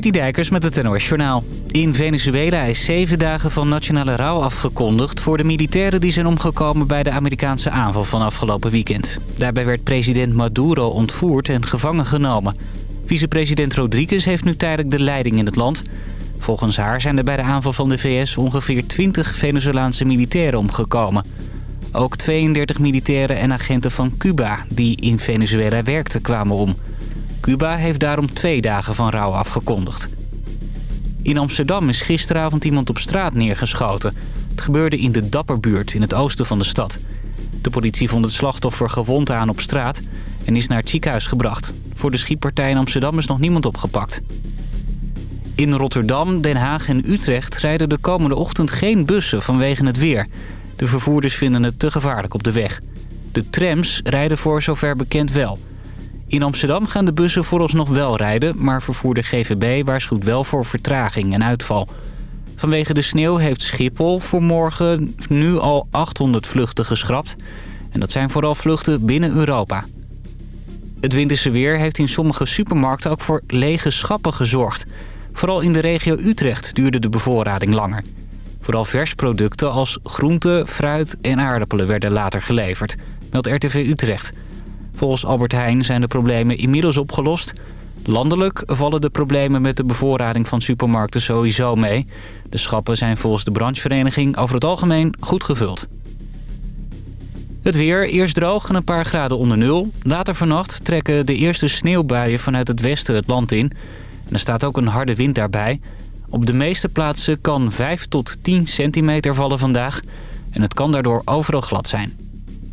Citydijkers met het NOS Journaal. In Venezuela is zeven dagen van nationale rouw afgekondigd... voor de militairen die zijn omgekomen bij de Amerikaanse aanval van afgelopen weekend. Daarbij werd president Maduro ontvoerd en gevangen genomen. Vicepresident Rodriguez heeft nu tijdelijk de leiding in het land. Volgens haar zijn er bij de aanval van de VS ongeveer 20 Venezolaanse militairen omgekomen. Ook 32 militairen en agenten van Cuba die in Venezuela werkten kwamen om... Cuba heeft daarom twee dagen van rouw afgekondigd. In Amsterdam is gisteravond iemand op straat neergeschoten. Het gebeurde in de Dapperbuurt in het oosten van de stad. De politie vond het slachtoffer gewond aan op straat en is naar het ziekenhuis gebracht. Voor de schietpartij in Amsterdam is nog niemand opgepakt. In Rotterdam, Den Haag en Utrecht rijden de komende ochtend geen bussen vanwege het weer. De vervoerders vinden het te gevaarlijk op de weg. De trams rijden voor zover bekend wel... In Amsterdam gaan de bussen vooralsnog wel rijden... maar vervoerder GVB waarschuwt wel voor vertraging en uitval. Vanwege de sneeuw heeft Schiphol voor morgen nu al 800 vluchten geschrapt. En dat zijn vooral vluchten binnen Europa. Het winterse weer heeft in sommige supermarkten ook voor lege schappen gezorgd. Vooral in de regio Utrecht duurde de bevoorrading langer. Vooral versproducten als groenten, fruit en aardappelen werden later geleverd, meldt RTV Utrecht... Volgens Albert Heijn zijn de problemen inmiddels opgelost. Landelijk vallen de problemen met de bevoorrading van supermarkten sowieso mee. De schappen zijn volgens de branchevereniging over het algemeen goed gevuld. Het weer, eerst droog en een paar graden onder nul. Later vannacht trekken de eerste sneeuwbuien vanuit het westen het land in. Er staat ook een harde wind daarbij. Op de meeste plaatsen kan 5 tot 10 centimeter vallen vandaag. En het kan daardoor overal glad zijn.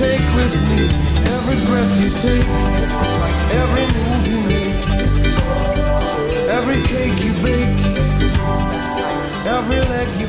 take with me every breath you take, every move you make, every cake you bake, every leg you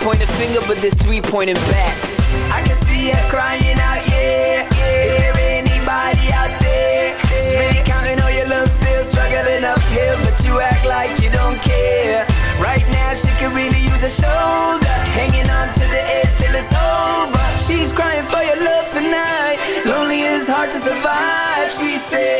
Point a finger, but there's three pointing back. I can see her crying out, yeah. Is there anybody out there? She's really counting all your love, still struggling uphill, but you act like you don't care. Right now, she could really use a shoulder, hanging on to the edge till it's over. She's crying for your love tonight. Lonely is hard to survive, she said.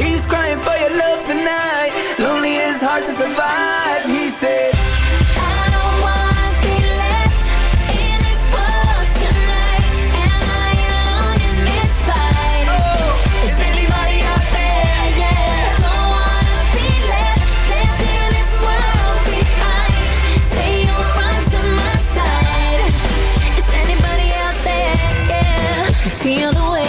He's crying for your love tonight. Lonely is hard to survive, he said. I don't wanna be left in this world tonight. Am I alone in this fight? Oh, is anybody out there? Yeah, don't wanna be left, left in this world behind. Say you'll run to my side. Is anybody out there? Yeah, feel the way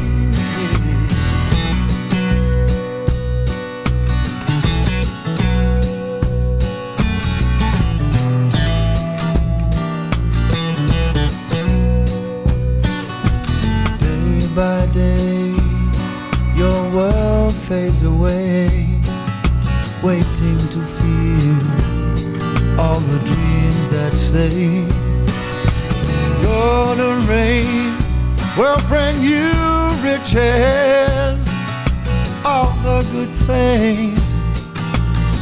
By day, your world fades away, waiting to feel all the dreams that say, Golden rain will bring you riches, all the good things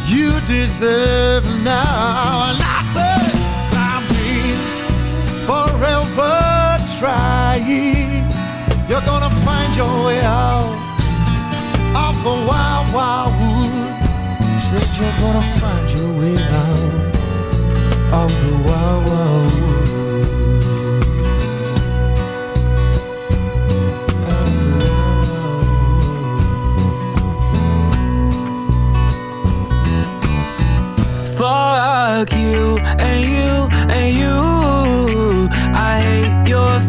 you deserve now. And I say, been forever trying. You're gonna find your way out of the wild, wild wood. Said you're gonna find your way out of the wild, wild wood. Fuck you and you and you. I hate your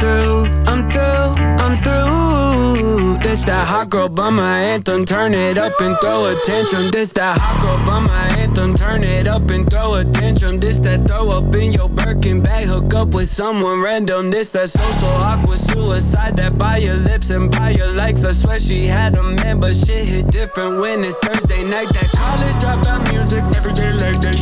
through, I'm through, I'm through. This that hot girl bummer anthem. Turn it up and throw a tantrum. This that hot girl bummer anthem. Turn it up and throw a tantrum. This that throw up in your Birkin bag. Hook up with someone random. This that social awkward suicide. That by your lips and by your likes. I swear she had a man, but shit hit different when it's Thursday night. That college dropout music every day.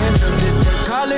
This